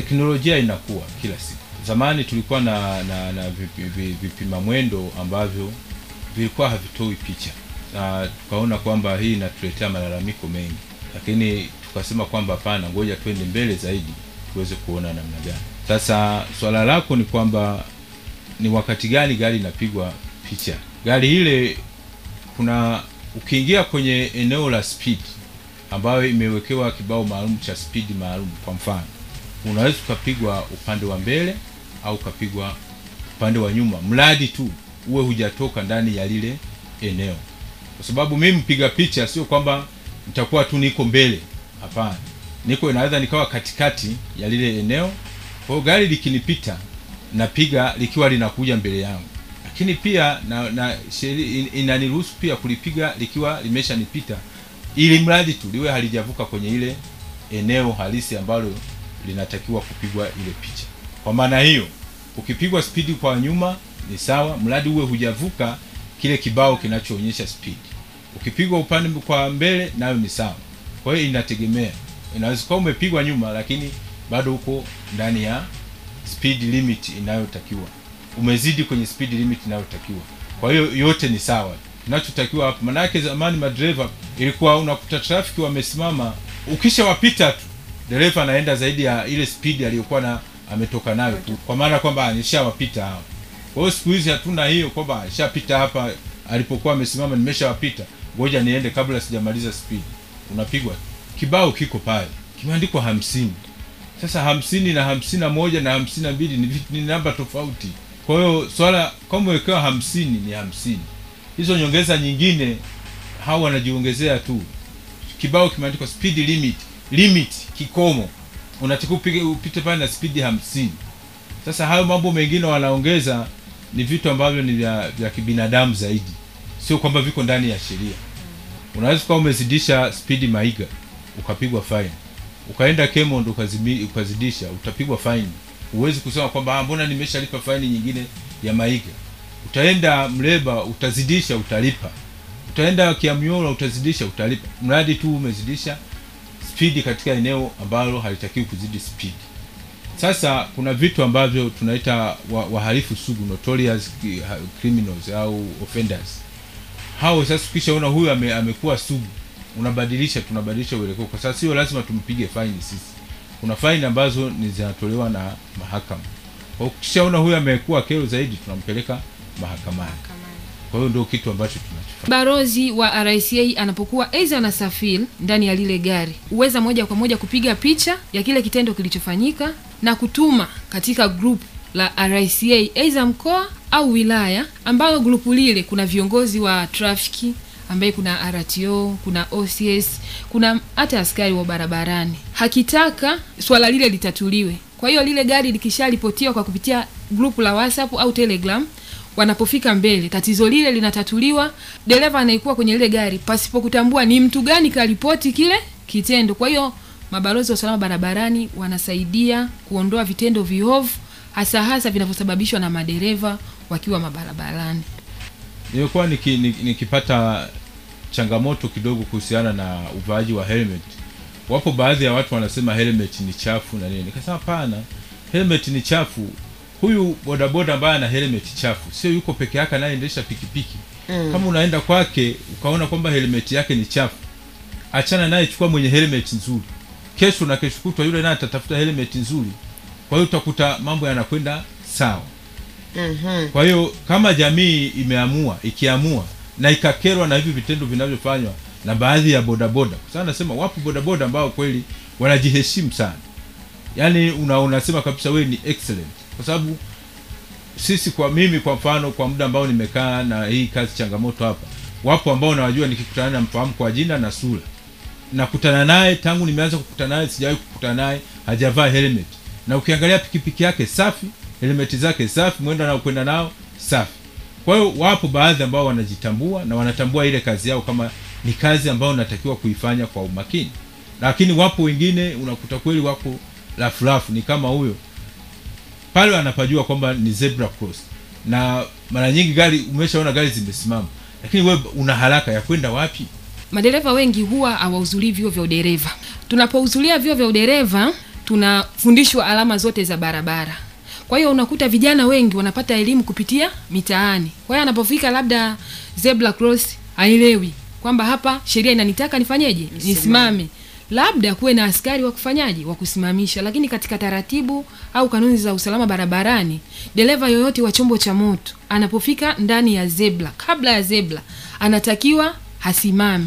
teknolojia inakuwa kila siku. Zamani tulikuwa na na, na vipi- vi- vipima mwendo ambavyo vilikuwa havitoi picha. Na tukaona kwamba hii inatuletea malalamiko mengi. Lakini tukasema kwamba hapana ngoja twende mbele zaidi tuweze kuona namna gani. Sasa swala lako ni kwamba ni wakati gani gari inapigwa picha? Gari ile kuna ukiingia kwenye eneo la speed ambayo imewekewa kibao maalum cha spidi maalum kwa mfano unaweza ukapigwa upande wa mbele au ukapigwa upande wa nyuma. Mradi tu uwe hujatoka ndani ya lile eneo. Kwa sababu mimi mpiga picha sio kwamba nitakuwa tu niko mbele. Hapana. Niko inaweza nikawa katikati ya lile eneo. Kwa hiyo gari likinipita napiga likiwa linakuja mbele yangu. Lakini pia na, na inaniruhusu pia kulipiga likiwa limeshanipita ili mradi tu liwe halijavuka kwenye ile eneo halisi ambalo linatakiwa kupigwa ile picha. Kwa maana hiyo ukipigwa spidi kwa nyuma ni sawa mradi uwe hujavuka kile kibao kinachoonyesha spidi ukipigwa upande kwa mbele nayo ni sawa. Kwa hiyo inategemea. Inaweza kuwa umepigwa nyuma lakini bado uko ndani ya speed limit inayotakiwa. Umezidi kwenye speed limit inayotakiwa. Kwa hiyo yote ni sawa. Kinachotakiwa hapo manake zamani madereva ilikuwa unakuta trafiki wamesimama ukishawapita tu dereva anaenda zaidi ya ile spidi aliyokuwa na ametoka nayo tu. Kwa maana kwamba nishawapita hao. Kwa hiyo siku hizi hatuna hiyo kwamba nishapita hapa alipokuwa amesimama nimeshawapita. Ngoja niende kabla sijamaliza spidi unapigwa. Kibao kiko pale. Kimeandikwa hamsini. Sasa hamsini na hamsini na moja na hamsini na mbili ni, ni namba tofauti. Kwa hiyo swala kama umewekewa hamsini ni hamsini. Hizo nyongeza nyingine hao wanajiongezea tu. Kibao kimeandikwa speed limit limit kikomo. Unatakiwa upige upite pale na spidi hamsini. Sasa hayo mambo mengine wanaongeza ni vitu ambavyo ni vya, vya kibinadamu zaidi. Sio kwamba viko ndani ya sheria. Unaweza ukawa umezidisha spidi maiga ukapigwa fine. Ukaenda kemondo ndo ukazidisha utapigwa faini huwezi kusema kwamba "Ah, mbona nimeshalipa faini nyingine ya maiga? Utaenda mleba utazidisha utalipa. Utaenda kiamyola utazidisha utalipa. Mradi tu umezidisha spidi katika eneo ambalo halitakiwi kuzidi spidi sasa kuna vitu ambavyo tunaita wa- wahalifu sugu notorious criminals au offenders. Hao sasa ukishaona huyu ame, amekuwa sugu unabadilisha tunabadilisha uelekeo. Kwa sababu sio lazima tumpige faini sisi. Kuna faini ambazo ni zinatolewa na mahakama. Kwa ukishaona huyu amekuwa kero zaidi tunampeleka mahakamani kwa hiyo ndio kitu ambacho tunachofanya barozi wa RCA anapokuwa aidha anasafiri ndani ya lile gari huweza moja kwa moja kupiga picha ya kile kitendo kilichofanyika na kutuma katika group la RCA aidha mkoa au wilaya, ambayo grupu lile kuna viongozi wa trafiki ambaye kuna RTO, kuna OCS, kuna hata askari wa barabarani. Hakitaka swala lile litatuliwe. Kwa hiyo lile gari likisharipotiwa kwa kupitia grupu la WhatsApp au Telegram, wanapofika mbele tatizo lile linatatuliwa, dereva anaikuwa kwenye lile gari pasipo kutambua ni mtu gani karipoti kile kitendo. Kwa hiyo mabalozi wa usalama barabarani wanasaidia kuondoa vitendo viovu, hasa hasa vinavyosababishwa na madereva wakiwa mabarabarani. nimekuwa niki, niki, nikipata changamoto kidogo kuhusiana na uvaaji wa helmet wapo baadhi ya watu wanasema helmet ni chafu na nini nikasema hapana helmet ni chafu huyu bodaboda ambaye ana helmet chafu sio yuko peke yake anayeendesha pikipiki. Mm. kama unaenda kwake ukaona kwamba helmet yake ni chafu achana naye chukua mwenye helmet nzuri. Kesho na kesho kutwa yule naye atatafuta helmet nzuri kwa hiyo utakuta mambo yanakwenda sawa. Mm-hmm. kwa hiyo kama jamii imeamua ikiamua na ikakerwa na hivi vitendo vinavyofanywa na baadhi ya bodaboda kwa sababu nasema wapo bodaboda ambao kweli wanajiheshimu sana. Yaani una, unasema kabisa wewe ni excellent kwa sababu sisi kwa mimi kwa mfano kwa muda ambao nimekaa na hii kazi changamoto hapa wapo ambao nawajua nikikutana na mfahamu kwa jina na sura. Nakutana naye tangu nimeanza kukutana naye sijawahi kukutana naye hajavaa helmet. Na ukiangalia pikipiki yake safi helmeti zake safi mwendo anaokwenda nao safi. Kwa hiyo wapo baadhi ambao wanajitambua na wanatambua ile kazi yao kama ni kazi ambayo natakiwa kuifanya kwa umakini. Lakini wapo wengine unakuta kweli wako rafurafu ni kama huyo pale anapajua kwamba ni zebra cross. Na mara nyingi gari umeshaona gari zimesimama. Lakini wewe una haraka ya kwenda wapi? Madereva wengi huwa hawahudhurii vio vya udereva. Tunapohudhuria vio vya udereva tunafundishwa alama zote za barabara. Kwa hiyo unakuta vijana wengi wanapata elimu kupitia mitaani. Kwa hiyo anapofika labda zebra cross haelewi kwamba hapa sheria inanitaka nifanyeje? Nisimame labda kuwe na askari wa kufanyaji wa kusimamisha lakini katika taratibu au kanuni za usalama barabarani dereva yoyote wa chombo cha moto anapofika ndani ya zebra kabla ya zebra anatakiwa hasimame